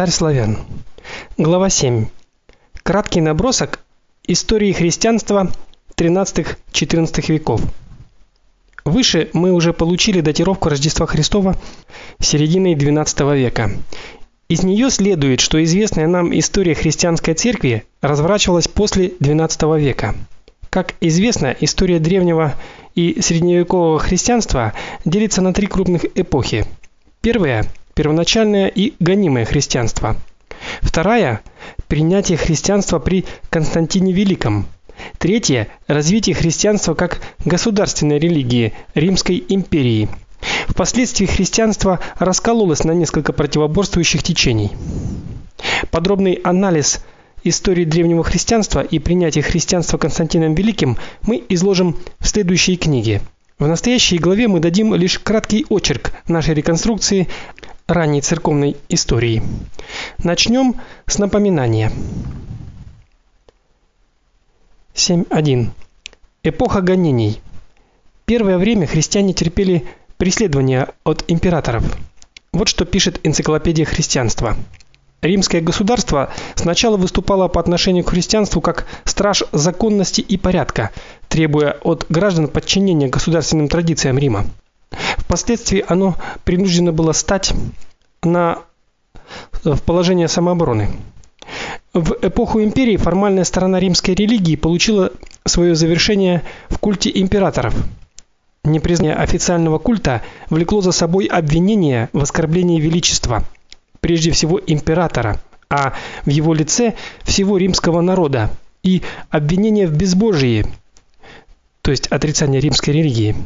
Царь славян. Глава 7. Краткий набросок истории христианства 13-14 веков. Выше мы уже получили датировку Рождества Христова середины XII века. Из нее следует, что известная нам история христианской церкви разворачивалась после XII века. Как известно, история древнего и средневекового христианства делится на три крупных эпохи. Первая первоначальное и гонимое христианство. Вторая принятие христианства при Константине Великом. Третье развитие христианства как государственной религии Римской империи. Впоследствии христианство раскололось на несколько противоборствующих течений. Подробный анализ истории древнего христианства и принятия христианства Константином Великим мы изложим в следующей книге. В настоящей главе мы дадим лишь краткий очерк нашей реконструкции ранней церковной истории. Начнем с напоминания. 7.1. Эпоха гонений. Первое время христиане терпели преследования от императоров. Вот что пишет энциклопедия христианства. Римское государство сначала выступало по отношению к христианству как страж законности и порядка, требуя от граждан подчинения государственным традициям Рима. Впоследствии оно принуждено было стать на в положение самообороны. В эпоху империи формальная сторона римской религии получила свое завершение в культе императоров. Непризнание официального культа влекло за собой обвинение в оскорблении величества, прежде всего императора, а в его лице всего римского народа, и обвинение в безбожии, то есть отрицание римской религии.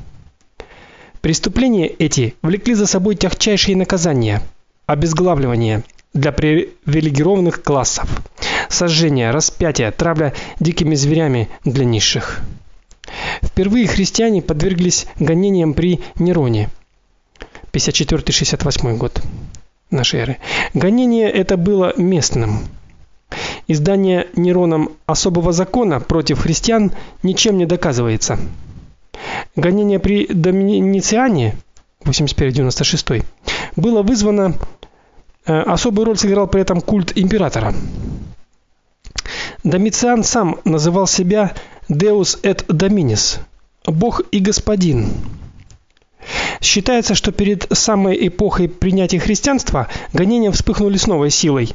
Преступления эти влекли за собой тягчайшие наказания: обезглавливание для привилегированных классов, сожжение, распятие, травля дикими зверями для низших. Впервые христиане подверглись гонениям при Нероне. 54-68 год нашей эры. Гонение это было местным. Издание Нероном особого закона против христиан ничем не доказывается. Гонение при Домициане 81-96 было вызвано особую роль сыграл при этом культ императора. Домициан сам называл себя Deus et Dominus, Бог и господин. Считается, что перед самой эпохой принятия христианства гонения вспыхнули с новой силой.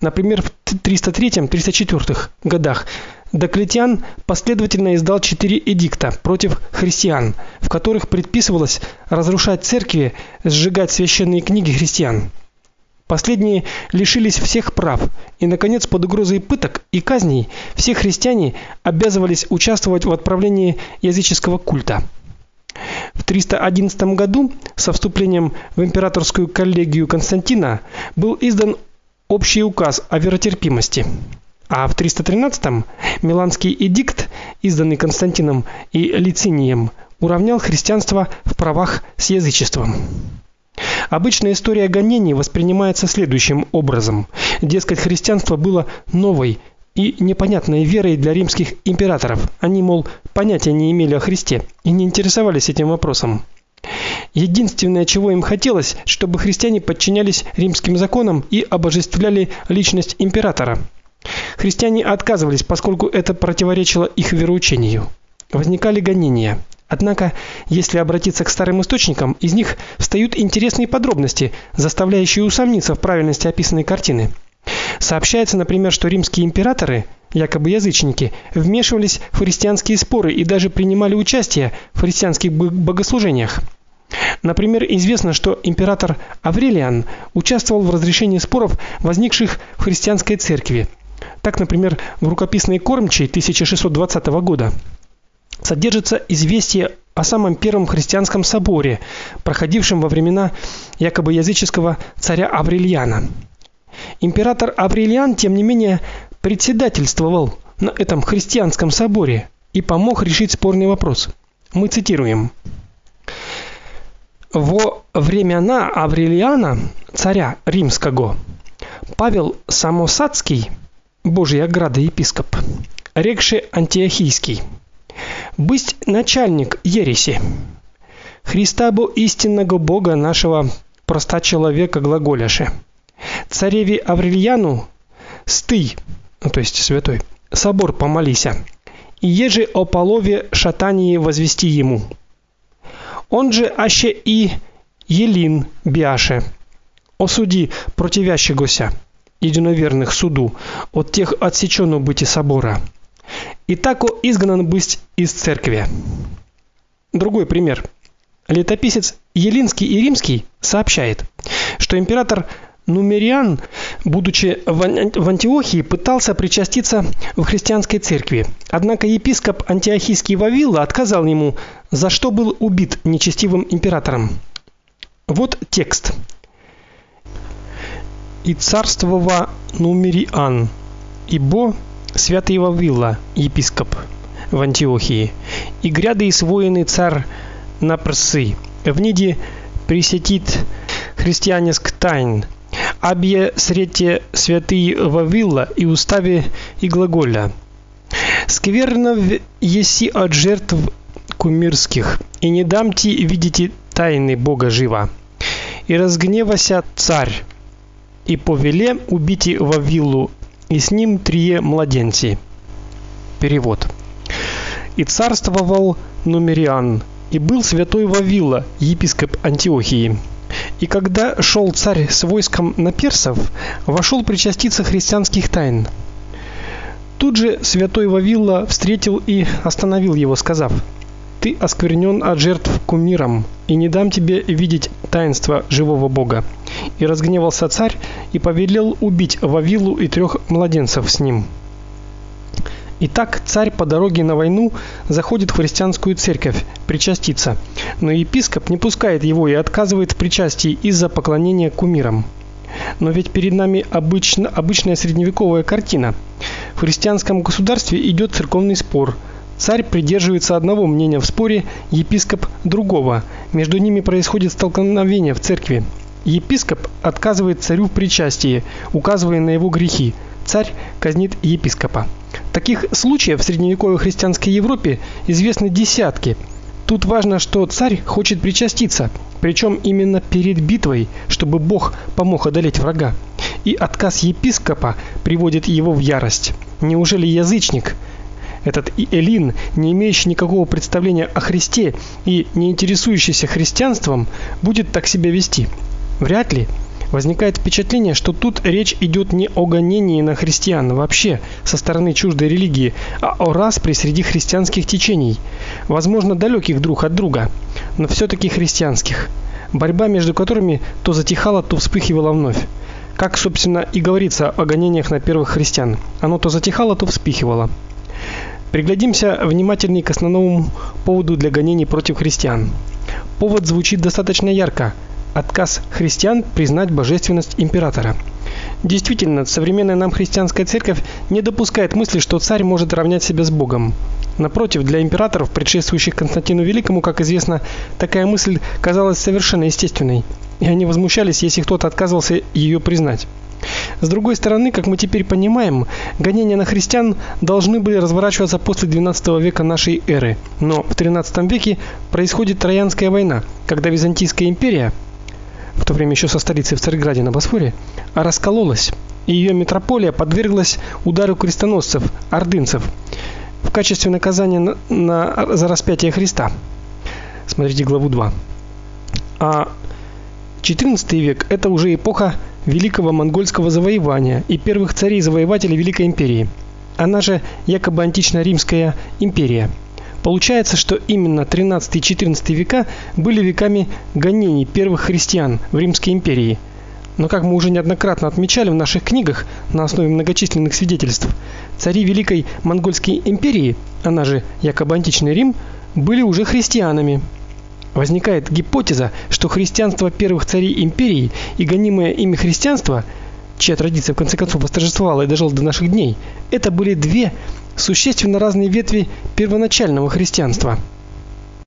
Например, в 303-304 годах Доклетиан последовательно издал четыре эдикта против христиан, в которых предписывалось разрушать церкви, сжигать священные книги христиан. Последние лишились всех прав, и наконец под угрозой пыток и казней все христиане обязывались участвовать в отправлении языческого культа. В 311 году со вступлением в императорскую коллегию Константина был издан общий указ о веротерпимости. А в 313-м Миланский эдикт, изданный Константином и Лицинием, уравнял христианство в правах с язычеством. Обычная история гонений воспринимается следующим образом: дескать, христианство было новой и непонятной верой для римских императоров. Они, мол, понятия не имели о Христе и не интересовались этим вопросом. Единственное, чего им хотелось, чтобы христиане подчинялись римским законам и обожествляли личность императора. Христиане отказывались, поскольку это противоречило их вероучению. Возникали гонения. Однако, если обратиться к старым источникам, из них встают интересные подробности, заставляющие усомниться в правильности описанной картины. Сообщается, например, что римские императоры, якобы язычники, вмешивались в христианские споры и даже принимали участие в христианских богослужениях. Например, известно, что император Аврелиан участвовал в разрешении споров, возникших в христианской церкви. Так, например, в рукописной Кормчей 1620 года содержится известие о самом первом христианском соборе, проходившем во времена якобы языческого царя Аврелиана. Император Аврелиан, тем не менее, председательствовал на этом христианском соборе и помог решить спорный вопрос. Мы цитируем: Во времена Аврелиана, царя римского, Павел Самосадский Божий ограда епископ, рекши Антиохийский. Бысть начальник ереси. Христа бо истинного Бога нашего проста человека глаголяше. Цареве Аврелияну стый, ну, то есть святой, собор помолися. И еже о полове шатании возвести ему. Он же аще и Елин биаше. Осуди противящегося единоверных суду от тех отсечено быть и собора. И тако изгнан быть из церкви. Другой пример. Летописец Елинский и Римский сообщает, что император Нумериан, будучи в Антиохии, пытался причаститься в христианской церкви. Однако епископ антиохийский Вавилла отказал ему, за что был убит нечестивым императором. Вот текст. И царствова Нумериан, ибо святый Вавилла, епископ в Антиохии, и гряды воины царь на прсы. В ниде присетит христианиск тайн, абье срете святый Вавилла и уставе и глаголя. Скверно еси от жертв кумирских, и не дамте видите тайны Бога жива. И разгневася царь, и повеле убить Вавилу, и с ним трие младенцы. Перевод. И царствовал Нумериан, и был святой Вавила, епископ Антиохии. И когда шел царь с войском на персов, вошел причаститься христианских тайн. Тут же святой Вавилла встретил и остановил его, сказав: "Ты осквернен от жертв кумирам, и не дам тебе видеть таинства живого Бога". И разгневался царь и повелел убить Вавилу и трех младенцев с ним. Итак, царь по дороге на войну заходит в христианскую церковь причаститься, но епископ не пускает его и отказывает в причастии из-за поклонения кумирам. Но ведь перед нами обычно обычная средневековая картина. В христианском государстве идет церковный спор. Царь придерживается одного мнения в споре, епископ другого. Между ними происходит столкновение в церкви. Епископ отказывает царю в причастии, указывая на его грехи. Царь казнит епископа. Таких случаев в средневековой христианской Европе известны десятки. Тут важно, что царь хочет причаститься, причем именно перед битвой, чтобы Бог помог одолеть врага. И отказ епископа приводит его в ярость. Неужели язычник, этот Элин, не имеющий никакого представления о Христе и не интересующийся христианством, будет так себя вести? Вряд ли. Возникает впечатление, что тут речь идет не о гонении на христиан вообще со стороны чуждой религии, а о распри среди христианских течений, возможно, далеких друг от друга, но все таки христианских. Борьба между которыми то затихала, то вспыхивала вновь. Как, собственно, и говорится о гонениях на первых христиан. Оно то затихало, то вспыхивало. Приглядимся внимательнее к основному поводу для гонений против христиан. Повод звучит достаточно ярко отказ христиан признать божественность императора. Действительно, современная нам христианская церковь не допускает мысли, что царь может равнять себя с Богом. Напротив, для императоров, предшествующих Константину Великому, как известно, такая мысль казалась совершенно естественной, и они возмущались, если кто-то отказывался ее признать. С другой стороны, как мы теперь понимаем, гонения на христиан должны были разворачиваться после XII века нашей эры. Но в XIII веке происходит Троянская война, когда Византийская империя в то время еще со столицей в Царьграде на Босфоре, раскололась, и ее метрополия подверглась удару крестоносцев, ордынцев, в качестве наказания на, на за распятие Христа. Смотрите главу 2. А XIV век это уже эпоха великого монгольского завоевания и первых царей-завоевателей Великой империи. Она же якобы антично-римская империя. Получается, что именно 13 и 14 века были веками гонений первых христиан в Римской империи. Но как мы уже неоднократно отмечали в наших книгах на основе многочисленных свидетельств, цари Великой Монгольской империи, она же якобы античный Рим, были уже христианами. Возникает гипотеза, что христианство первых царей империи и гонимое ими христианство, чья традиция в конце концов восторжествовала и дожила до наших дней, это были две существенно разные ветви первоначального христианства –